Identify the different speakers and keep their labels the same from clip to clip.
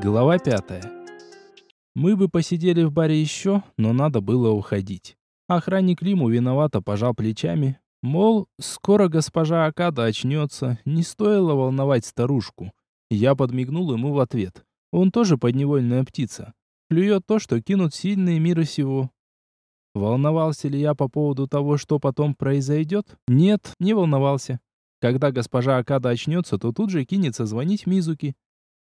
Speaker 1: Глава пятая. Мы бы посидели в баре еще, но надо было уходить. Охранник Лиму виновато пожал плечами. Мол, скоро госпожа Акада очнется, не стоило волновать старушку. Я подмигнул ему в ответ. Он тоже подневольная птица. Клюет то, что кинут сильные мира сего. Волновался ли я по поводу того, что потом произойдет? Нет, не волновался. Когда госпожа Акада очнется, то тут же кинется звонить Мизуки.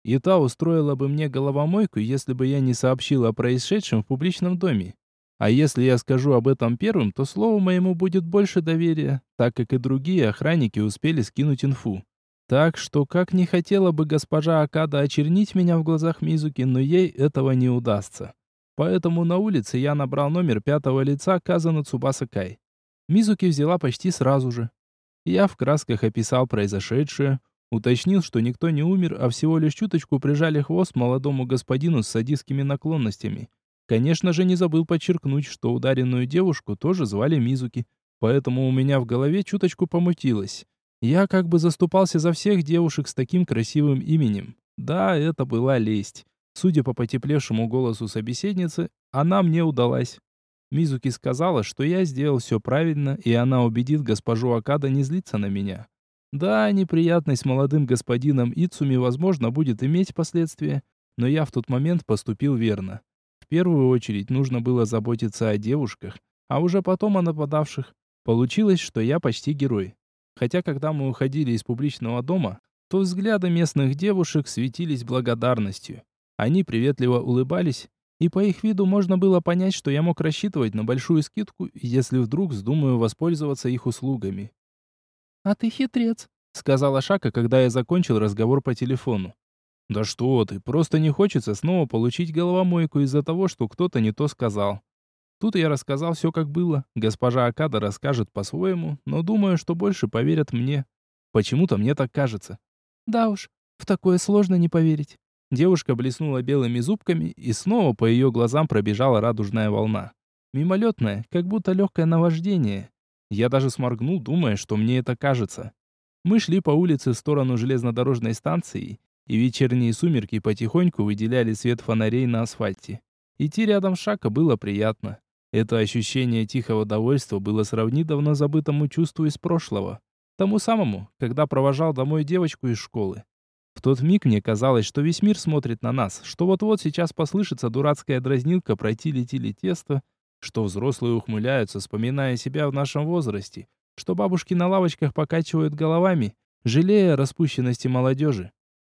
Speaker 1: И та устроила бы мне головомойку, если бы я не сообщил о происшедшем в публичном доме. А если я скажу об этом первым, то слову моему будет больше доверия, так как и другие охранники успели скинуть инфу. Так что, как не хотела бы госпожа Акада очернить меня в глазах Мизуки, но ей этого не удастся. Поэтому на улице я набрал номер пятого лица Казана Цубаса Кай. Мизуки взяла почти сразу же. Я в красках описал произошедшее, Уточнил, что никто не умер, а всего лишь чуточку прижали хвост молодому господину с садистскими наклонностями. Конечно же, не забыл подчеркнуть, что ударенную девушку тоже звали Мизуки, поэтому у меня в голове чуточку помутилось. Я как бы заступался за всех девушек с таким красивым именем. Да, это была лесть. Судя по потеплевшему голосу собеседницы, она мне удалась. Мизуки сказала, что я сделал все правильно, и она убедит госпожу Акада не злиться на меня. Да, неприятность молодым господином Ицуми, возможно, будет иметь последствия, но я в тот момент поступил верно. В первую очередь нужно было заботиться о девушках, а уже потом о нападавших. Получилось, что я почти герой. Хотя, когда мы уходили из публичного дома, то взгляды местных девушек светились благодарностью. Они приветливо улыбались, и по их виду можно было понять, что я мог рассчитывать на большую скидку, если вдруг вздумаю воспользоваться их услугами.
Speaker 2: «А ты хитрец», — сказала Шака, когда я закончил разговор по телефону.
Speaker 1: «Да что ты, просто не хочется снова получить головомойку из-за того, что кто-то не то сказал». Тут я рассказал все как было. Госпожа Акада расскажет по-своему, но думаю, что больше поверят мне. Почему-то мне так кажется.
Speaker 2: Да уж, в такое сложно не поверить.
Speaker 1: Девушка блеснула белыми зубками, и снова по ее глазам пробежала радужная волна. Мимолетная, как будто легкое наваждение. Я даже сморгнул, думая, что мне это кажется. Мы шли по улице в сторону железнодорожной станции, и вечерние сумерки потихоньку выделяли свет фонарей на асфальте. Идти рядом с Шака было приятно. Это ощущение тихого довольства было сравнить давно забытому чувству из прошлого. Тому самому, когда провожал домой девочку из школы. В тот миг мне казалось, что весь мир смотрит на нас, что вот-вот сейчас послышится дурацкая дразнилка пройти летели тесто, что взрослые ухмыляются, вспоминая себя в нашем возрасте, что бабушки на лавочках покачивают головами, жалея распущенности молодежи.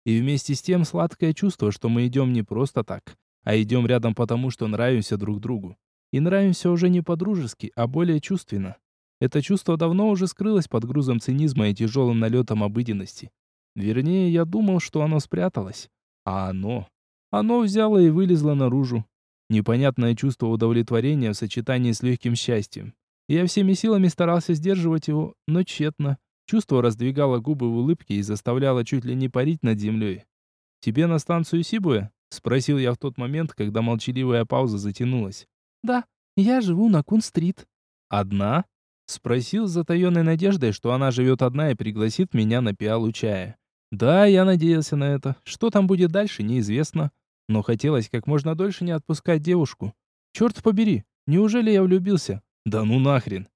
Speaker 1: И вместе с тем сладкое чувство, что мы идем не просто так, а идем рядом потому, что нравимся друг другу. И нравимся уже не по-дружески, а более чувственно. Это чувство давно уже скрылось под грузом цинизма и тяжелым налетом обыденности. Вернее, я думал, что оно спряталось. А оно... Оно взяло и вылезло наружу, Непонятное чувство удовлетворения в сочетании с легким счастьем. Я всеми силами старался сдерживать его, но тщетно. Чувство раздвигало губы в улыбке и заставляло чуть ли не парить над землей. «Тебе на станцию Сибуя?» — спросил я в тот момент, когда молчаливая пауза затянулась.
Speaker 2: «Да, я живу на Кун-стрит».
Speaker 1: «Одна?» — спросил с затаенной надеждой, что она живет одна и пригласит меня на пиалу чая. «Да, я надеялся на это. Что там будет дальше, неизвестно но хотелось как можно дольше не отпускать девушку. Черт побери, неужели я влюбился? Да ну нахрен.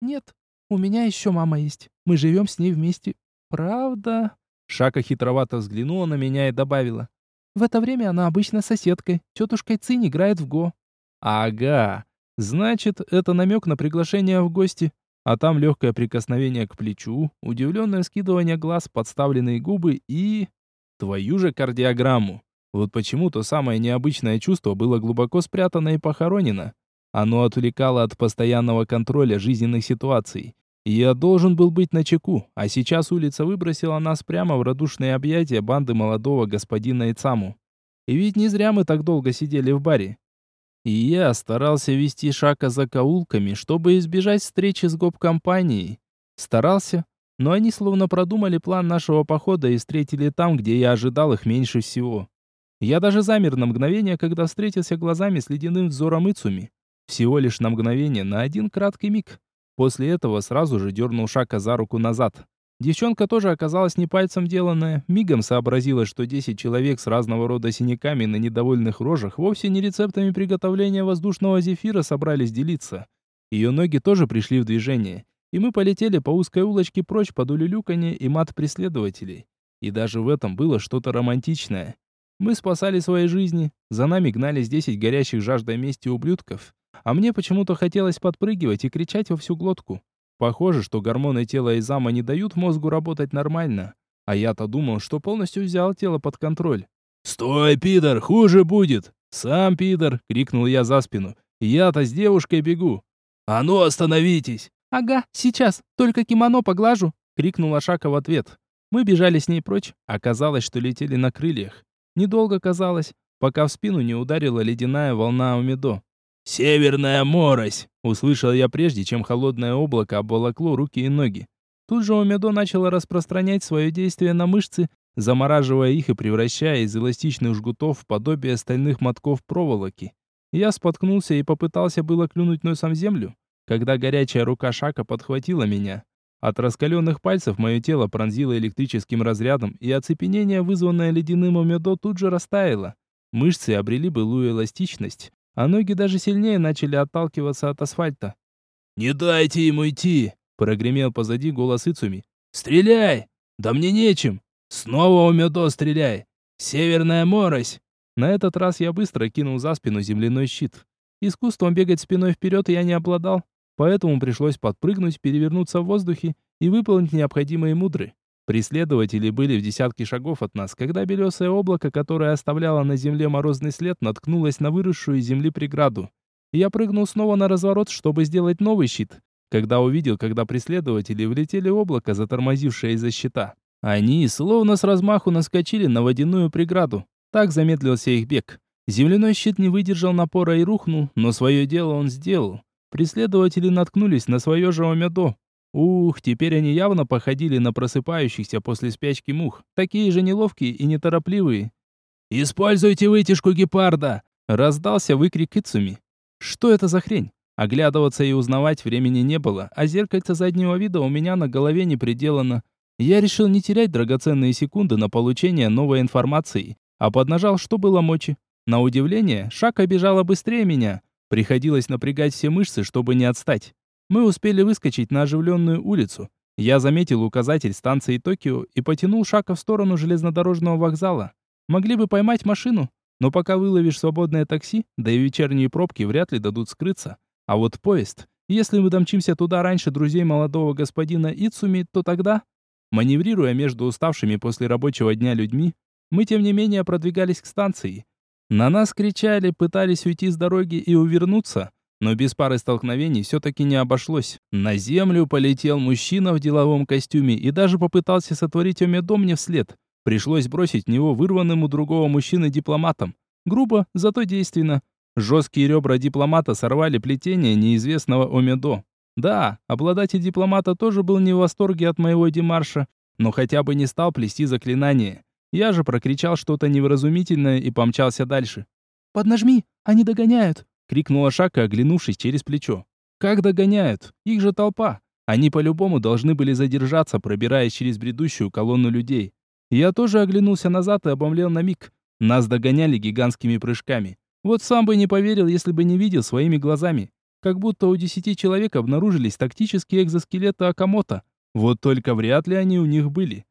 Speaker 2: Нет, у меня еще мама есть. Мы живем с ней вместе. Правда?
Speaker 1: Шака хитровато взглянула на меня и добавила.
Speaker 2: В это время она обычно соседкой. Тетушкой Цинь играет в го.
Speaker 1: Ага. Значит, это намек на приглашение в гости. А там легкое прикосновение к плечу, удивленное скидывание глаз, подставленные губы и... Твою же кардиограмму. Вот почему то самое необычное чувство было глубоко спрятано и похоронено. Оно отвлекало от постоянного контроля жизненных ситуаций. Я должен был быть на чеку, а сейчас улица выбросила нас прямо в радушные объятия банды молодого господина Ицаму. И ведь не зря мы так долго сидели в баре. И я старался вести Шака за каулками, чтобы избежать встречи с гоп-компанией. Старался, но они словно продумали план нашего похода и встретили там, где я ожидал их меньше всего. Я даже замер на мгновение, когда встретился глазами с ледяным взором Ицуми. Всего лишь на мгновение, на один краткий миг. После этого сразу же дернул Шака за руку назад. Девчонка тоже оказалась не пальцем деланная, мигом сообразила, что 10 человек с разного рода синяками на недовольных рожах вовсе не рецептами приготовления воздушного зефира собрались делиться. Ее ноги тоже пришли в движение, и мы полетели по узкой улочке прочь под улюлюканье и мат преследователей. И даже в этом было что-то романтичное. Мы спасали свои жизни, за нами гнались 10 горящих жаждой мести ублюдков, а мне почему-то хотелось подпрыгивать и кричать во всю глотку. Похоже, что гормоны тела и зама не дают мозгу работать нормально. А я-то думал, что полностью взял тело под контроль. «Стой, пидор, хуже будет!» «Сам пидор!» — крикнул я за спину. «Я-то с девушкой бегу!» «А ну, остановитесь!»
Speaker 2: «Ага, сейчас, только кимоно поглажу!» — крикнула Шака в ответ. Мы бежали с ней прочь, оказалось, что летели на крыльях. Недолго казалось, пока в спину не ударила ледяная волна Умедо.
Speaker 1: «Северная морось!» — услышал я прежде, чем холодное облако обволокло руки и ноги.
Speaker 2: Тут же Омедо начало распространять свое действие на мышцы, замораживая их и превращая из эластичных жгутов в подобие стальных мотков проволоки. Я споткнулся и попытался было клюнуть носом землю, когда горячая рука Шака подхватила меня. От раскаленных пальцев мое тело пронзило электрическим разрядом, и оцепенение, вызванное ледяным Омедо, тут же растаяло. Мышцы обрели былую эластичность, а ноги даже сильнее начали отталкиваться от асфальта.
Speaker 1: «Не дайте ему идти!» — прогремел позади голос Ицуми. «Стреляй! Да мне нечем! Снова у Медо стреляй! Северная морось!»
Speaker 2: На этот раз я быстро кинул за спину земляной щит. Искусством бегать спиной вперед я не обладал, поэтому пришлось подпрыгнуть, перевернуться в воздухе и выполнить необходимые мудры. Преследователи были в десятке шагов от нас, когда белесое облако, которое оставляло на земле морозный след, наткнулось на выросшую из земли преграду. Я прыгнул снова на разворот, чтобы сделать новый щит, когда увидел, когда преследователи влетели в облако, затормозившее из-за щита. Они, словно с размаху, наскочили на водяную преграду. Так замедлился их бег. Земляной щит не выдержал напора и рухнул, но свое дело он сделал. Преследователи наткнулись на свое же омедо, Ух, теперь они явно походили на просыпающихся после спячки мух, такие же неловкие и неторопливые.
Speaker 1: «Используйте вытяжку гепарда!» — раздался выкрик Ицуми.
Speaker 2: «Что это за хрень?» Оглядываться и узнавать времени не было, а зеркальце заднего вида у меня на голове не приделано. Я решил не терять драгоценные секунды на получение новой информации, а поднажал, что было мочи. На удивление, Шака бежала быстрее меня. Приходилось напрягать все мышцы, чтобы не отстать. Мы успели выскочить на оживленную улицу. Я заметил указатель станции Токио и потянул Шака в сторону железнодорожного вокзала. Могли бы поймать машину, но пока выловишь свободное такси, да и вечерние пробки вряд ли дадут скрыться. А вот поезд, если мы домчимся туда раньше друзей молодого господина Ицуми, то тогда, маневрируя между уставшими после рабочего дня людьми, мы тем не менее продвигались к станции. На нас кричали, пытались уйти с дороги и увернуться, но без пары столкновений все-таки не обошлось. На землю полетел мужчина в деловом костюме и даже попытался сотворить омедо мне вслед. Пришлось бросить него вырванным у другого мужчины дипломатом. Грубо, зато действенно. Жесткие ребра дипломата сорвали плетение неизвестного омедо. Да, обладатель дипломата тоже был не в восторге от моего демарша, но хотя бы не стал плести заклинание. Я же прокричал что-то невразумительное и помчался дальше. «Поднажми, они догоняют!» крикнула Шака, оглянувшись через плечо. Как догоняют? Их же толпа. Они по-любому должны были задержаться, пробираясь через бредущую колонну людей. Я тоже оглянулся назад и обомлел на миг. Нас догоняли гигантскими прыжками. Вот сам бы не поверил, если бы не видел своими глазами. Как будто у десяти человек обнаружились тактические экзоскелеты Акамото. Вот только вряд ли они у них были.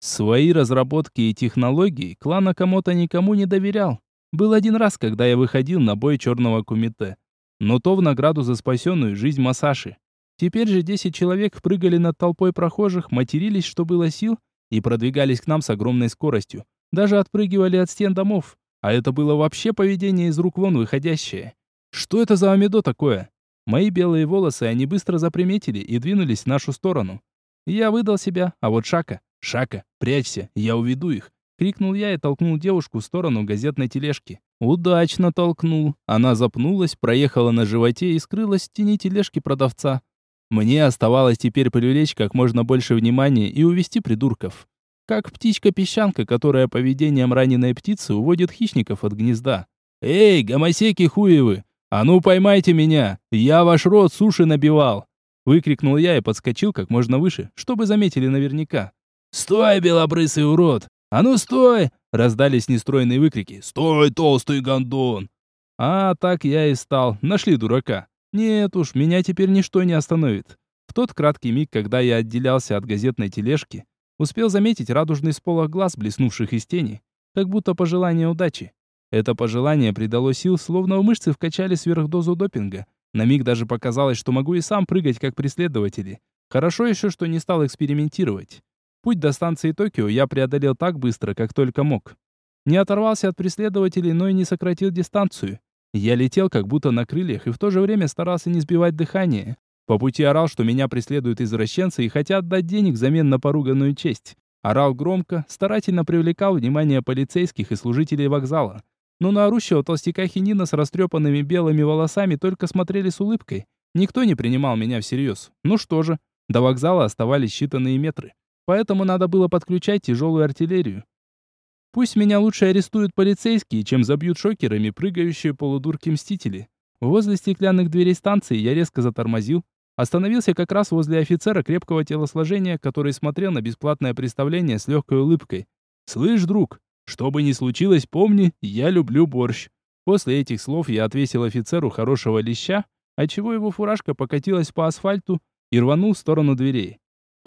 Speaker 2: Свои разработки и технологии клан Акамото никому не доверял. Был один раз, когда я выходил на бой черного кумите. Но то в награду за спасенную жизнь Масаши. Теперь же 10 человек прыгали над толпой прохожих, матерились, что было сил, и продвигались к нам с огромной скоростью. Даже отпрыгивали от стен домов. А это было вообще поведение из рук вон выходящее. Что это за амидо такое? Мои белые волосы они быстро заприметили и двинулись в нашу сторону. Я выдал себя, а вот Шака... Шака, прячься, я уведу их. Крикнул я и толкнул девушку в сторону газетной тележки. Удачно толкнул. Она запнулась, проехала на животе и скрылась в тени тележки продавца. Мне оставалось теперь привлечь как можно больше внимания и увести придурков. Как птичка-песчанка, которая поведением раненой птицы уводит хищников от гнезда. «Эй, гомосеки хуевы! А ну поймайте меня! Я ваш рот суши набивал!» Выкрикнул я и подскочил как можно выше, чтобы заметили наверняка. «Стой, белобрысый урод! А ну стой!» Раздались нестройные выкрики. «Стой, толстый гондон!» А так я и стал. Нашли дурака. Нет уж, меня теперь ничто не остановит. В тот краткий миг, когда я отделялся от газетной тележки, успел заметить радужный сполох глаз, блеснувших из тени, как будто пожелание удачи. Это пожелание придало сил, словно в мышцы вкачали сверхдозу допинга. На миг даже показалось, что могу и сам прыгать, как преследователи. Хорошо еще, что не стал экспериментировать. Путь до станции Токио я преодолел так быстро, как только мог. Не оторвался от преследователей, но и не сократил дистанцию. Я летел как будто на крыльях и в то же время старался не сбивать дыхание. По пути орал, что меня преследуют извращенцы и хотят дать денег взамен на поруганную честь. Орал громко, старательно привлекал внимание полицейских и служителей вокзала. Но на орущего толстяка хинина с растрепанными белыми волосами только смотрели с улыбкой. Никто не принимал меня всерьез. Ну что же, до вокзала оставались считанные метры. Поэтому надо было подключать тяжелую артиллерию. Пусть меня лучше арестуют полицейские, чем забьют шокерами прыгающие полудурки-мстители. Возле стеклянных дверей станции я резко затормозил, остановился как раз возле офицера крепкого телосложения, который смотрел на бесплатное представление с легкой улыбкой. «Слышь, друг, что бы ни случилось, помни, я люблю борщ». После этих слов я отвесил офицеру хорошего леща, отчего его фуражка покатилась по асфальту и рванул в сторону дверей.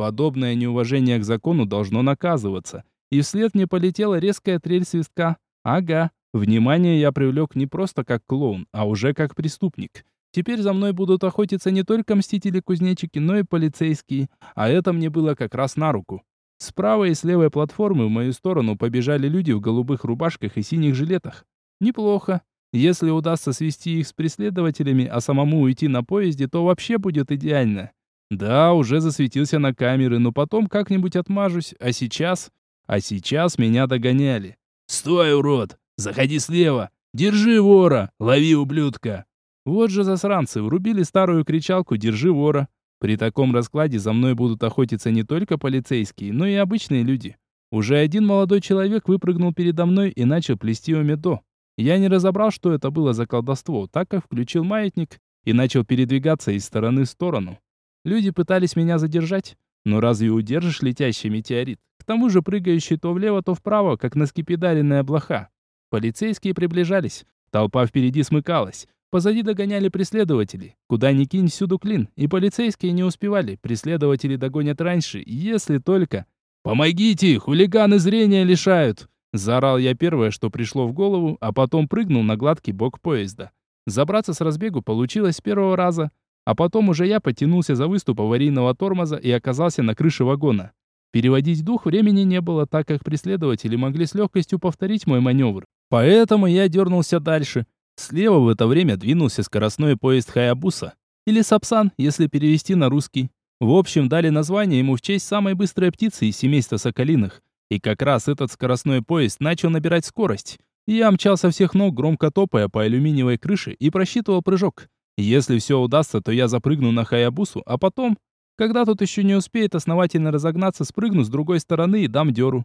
Speaker 2: Подобное неуважение к закону должно наказываться, и вслед мне полетела резкая трель свистка. Ага, внимание я привлек не просто как клоун, а уже как преступник. Теперь за мной будут охотиться не только мстители-кузнечики, но и полицейские, а это мне было как раз на руку. С правой и с левой платформы в мою сторону побежали люди в голубых рубашках и синих жилетах. Неплохо. Если удастся свести их с преследователями, а самому уйти на поезде, то вообще будет идеально. Да, уже засветился на камеры, но потом как-нибудь отмажусь, а сейчас... А сейчас меня догоняли. «Стой, урод! Заходи слева! Держи вора! Лови ублюдка!» Вот же засранцы, врубили старую кричалку «Держи вора!». При таком раскладе за мной будут охотиться не только полицейские, но и обычные люди. Уже один молодой человек выпрыгнул передо мной и начал плести омедо. Я не разобрал, что это было за колдовство, так как включил маятник и начал передвигаться из стороны в сторону. Люди пытались меня задержать, но разве удержишь летящий метеорит? К тому же прыгающий то влево, то вправо, как на скипидаренная блоха. Полицейские приближались. Толпа впереди смыкалась. Позади догоняли преследователи. Куда ни кинь, всюду клин. И полицейские не успевали. Преследователи догонят раньше, если только... «Помогите! Хулиганы зрения лишают!» Заорал я первое, что пришло в голову, а потом прыгнул на гладкий бок поезда. Забраться с разбегу получилось с первого раза, а потом уже я потянулся за выступ аварийного тормоза и оказался на крыше вагона. Переводить дух времени не было, так как преследователи могли с легкостью повторить мой маневр. Поэтому я дернулся дальше. Слева в это время двинулся скоростной поезд Хаябуса. Или Сапсан, если перевести на русский. В общем, дали название ему в честь самой быстрой птицы из семейства соколиных. И как раз этот скоростной поезд начал набирать скорость. Я мчал со всех ног, громко топая по алюминиевой крыше и просчитывал прыжок. Если все удастся, то я запрыгну на Хаябусу, а потом когда тот еще не успеет основательно разогнаться, спрыгну с другой стороны и дам дёру.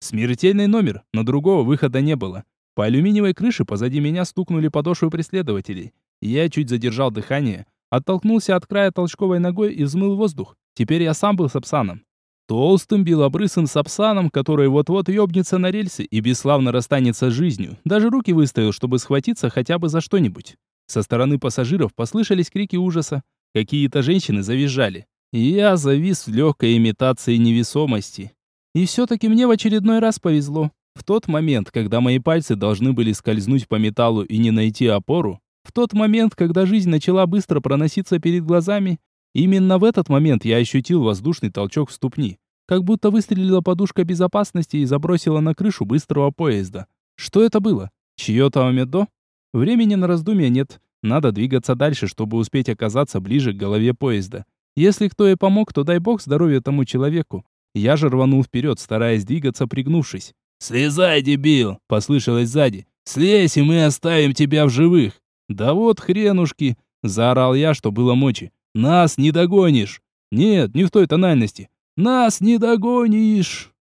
Speaker 2: Смертельный номер, но другого выхода не было. По алюминиевой крыше позади меня стукнули подошвы преследователей. Я чуть задержал дыхание, оттолкнулся от края толчковой ногой и взмыл воздух. Теперь я сам был сапсаном. Толстым белобрысым сапсаном, который вот-вот ёбнется на рельсы и бесславно расстанется с жизнью. Даже руки выставил, чтобы схватиться хотя бы за что-нибудь. Со стороны пассажиров послышались крики ужаса. Какие-то женщины завизжали. Я завис в легкой имитации невесомости. И все-таки мне в очередной раз повезло. В тот момент, когда мои пальцы должны были скользнуть по металлу и не найти опору, в тот момент, когда жизнь начала быстро проноситься перед глазами, именно в этот момент я ощутил воздушный толчок в ступни, как будто выстрелила подушка безопасности и забросила на крышу быстрого поезда. Что это было? Чье-то омедо? Времени на раздумья нет. Надо двигаться дальше, чтобы успеть оказаться ближе к голове поезда. Если кто и помог, то дай бог здоровья тому человеку. Я же рванул вперед, стараясь двигаться, пригнувшись. «Слезай, дебил!» — послышалось сзади. «Слезь, и мы оставим тебя в живых!» «Да вот хренушки!» — заорал я, что было мочи. «Нас не догонишь!» «Нет, не в той тональности!» «Нас не догонишь!»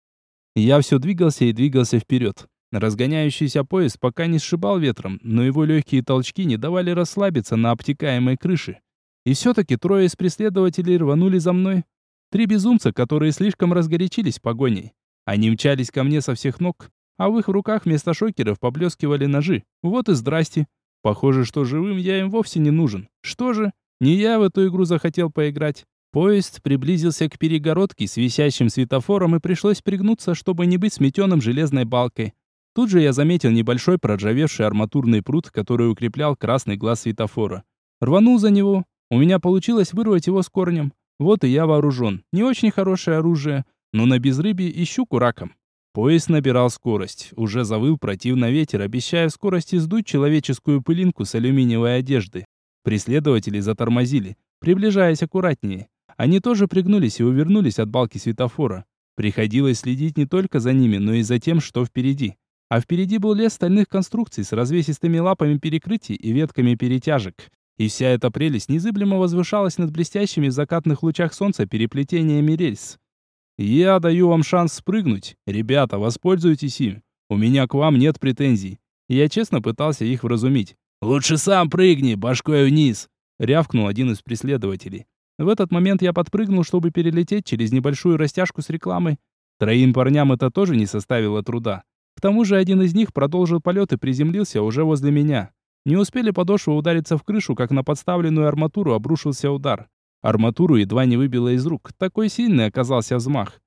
Speaker 2: Я все двигался и двигался вперед. Разгоняющийся поезд пока не сшибал ветром, но его легкие толчки не давали расслабиться на обтекаемой крыше.
Speaker 1: И все-таки трое из преследователей рванули за мной. Три безумца, которые слишком разгорячились погоней. Они мчались ко мне со всех ног, а в их руках вместо шокеров поблескивали ножи. Вот и здрасте. Похоже, что живым я им вовсе не нужен. Что же? Не я в эту игру захотел поиграть. Поезд приблизился к перегородке с висящим светофором и пришлось пригнуться, чтобы не быть сметенным железной балкой. Тут же я заметил небольшой проржавевший арматурный прут, который укреплял красный глаз светофора. Рванул за него. У меня получилось вырвать его с корнем. Вот и я вооружен. Не очень хорошее оружие, но на безрыбье ищу кураком. Поезд набирал скорость. Уже завыл противно ветер, обещая в скорости сдуть человеческую пылинку с алюминиевой одежды. Преследователи затормозили, приближаясь аккуратнее. Они тоже пригнулись и увернулись от балки светофора. Приходилось следить не только за ними, но и за тем, что впереди. А впереди был лес стальных конструкций с развесистыми лапами перекрытий и ветками перетяжек. И вся эта прелесть незыблемо возвышалась над блестящими в закатных лучах солнца переплетениями рельс. Я даю вам шанс спрыгнуть. Ребята, воспользуйтесь им. У меня к вам нет претензий. Я честно пытался их вразумить. Лучше сам прыгни, башкой вниз, рявкнул один из преследователей. В этот момент я подпрыгнул, чтобы перелететь через небольшую растяжку с рекламой. Троим парням это тоже не составило труда. К тому же один из них продолжил полет и приземлился уже возле меня. Не успели подошвы удариться в крышу, как на подставленную арматуру обрушился удар. Арматуру едва не выбило из рук. Такой сильный оказался взмах.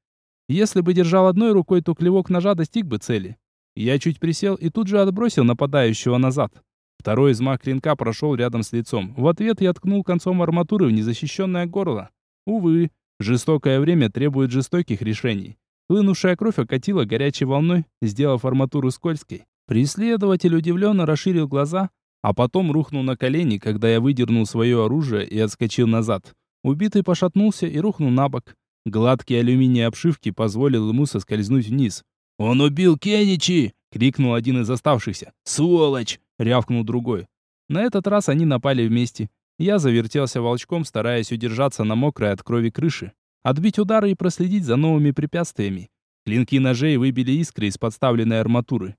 Speaker 1: Если бы держал одной рукой, то клевок ножа достиг бы цели. Я чуть присел и тут же отбросил нападающего назад. Второй взмах клинка прошел рядом с лицом. В ответ я ткнул концом арматуры в незащищенное горло. Увы, жестокое время требует жестоких решений. Хлынувшая кровь окатила горячей волной, сделав арматуру скользкой. Преследователь удивленно расширил глаза, а потом рухнул на колени, когда я выдернул свое оружие и отскочил назад. Убитый пошатнулся и рухнул на бок. Гладкий алюминий обшивки позволил ему соскользнуть вниз. «Он убил Кеничи!» — крикнул один из оставшихся. «Сволочь!» — рявкнул другой. На этот раз они напали вместе. Я завертелся волчком, стараясь удержаться на мокрой от крови крыше, отбить удары и проследить за новыми препятствиями. Клинки ножей выбили искры из подставленной арматуры.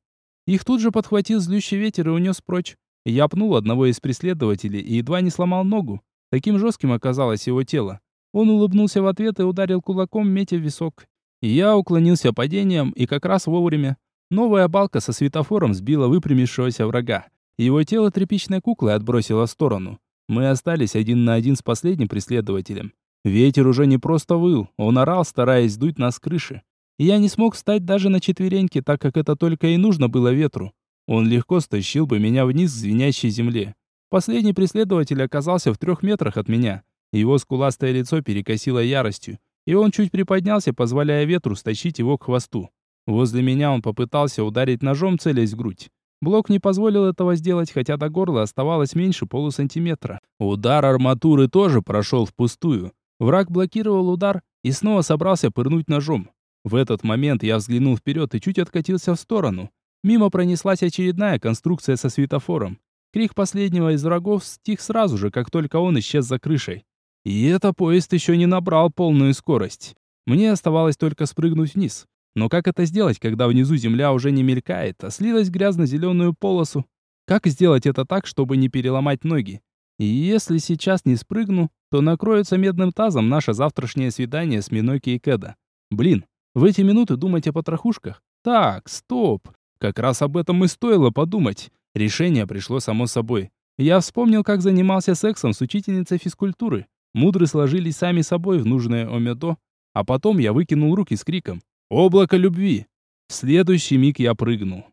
Speaker 1: Их тут же подхватил злющий ветер и унес прочь. Я пнул одного из преследователей и едва не сломал ногу. Таким жестким оказалось его тело. Он улыбнулся в ответ и ударил кулаком, метя в висок. Я уклонился падением и как раз вовремя. Новая балка со светофором сбила выпрямившегося врага. Его тело тряпичной куклой отбросило в сторону. Мы остались один на один с последним преследователем. Ветер уже не просто выл, он орал, стараясь сдуть нас с крыши. я не смог встать даже на четвереньки, так как это только и нужно было ветру. Он легко стащил бы меня вниз к звенящей земле. Последний преследователь оказался в трех метрах от меня. Его скуластое лицо перекосило яростью, и он чуть приподнялся, позволяя ветру стащить его к хвосту. Возле меня он попытался ударить ножом, целясь в грудь. Блок не позволил этого сделать, хотя до горла оставалось меньше полусантиметра. Удар арматуры тоже прошел впустую. Враг блокировал удар и снова собрался пырнуть ножом. В этот момент я взглянул вперед и чуть откатился в сторону. Мимо пронеслась очередная конструкция со светофором. Крик последнего из врагов стих сразу же, как только он исчез за крышей. И это поезд еще не набрал полную скорость. Мне оставалось только спрыгнуть вниз. Но как это сделать, когда внизу земля уже не мелькает, а слилась грязно-зеленую полосу? Как сделать это так, чтобы не переломать ноги? И если сейчас не спрыгну, то накроется медным тазом наше завтрашнее свидание с Миноки и Кэда. Блин, в эти минуты думать о потрохушках? Так, стоп. Как раз об этом и стоило подумать. Решение пришло само собой. Я вспомнил, как занимался сексом с учительницей физкультуры. Мудры сложились сами собой в нужное омедо, а потом я выкинул руки с криком «Облако любви!». В следующий миг я прыгнул.